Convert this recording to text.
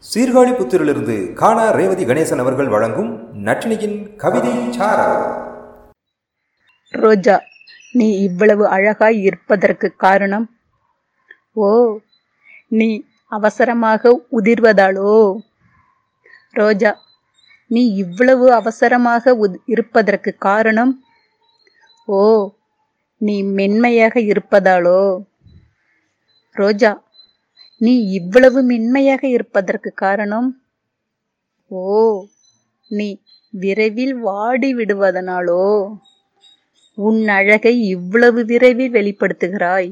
சீர்காழி புத்திரிலிருந்து காணா ரேவதி கணேசன் அவர்கள் வழங்கும் நட்டினியின் கவிதை ரோஜா நீ இவ்வளவு அழகாய் இருப்பதற்கு காரணம்? ஓ நீ அவசரமாக உதிர்வதாலோ? ரோஜா நீ இவ்வளவு அவசரமாக உத்- இருப்பதற்கு காரணம்? ஓ நீ மென்மையாக இருப்பதாலோ? ரோஜா நீ இவ்வளவு மென்மையாக இருப்பதற்கு காரணம்? ஓ நீ விரைவில் வாடி விடுவதனாலோ? உன் அழகை இவ்வளவு விரைவில் வெளிப்படுத்துகிறாய்.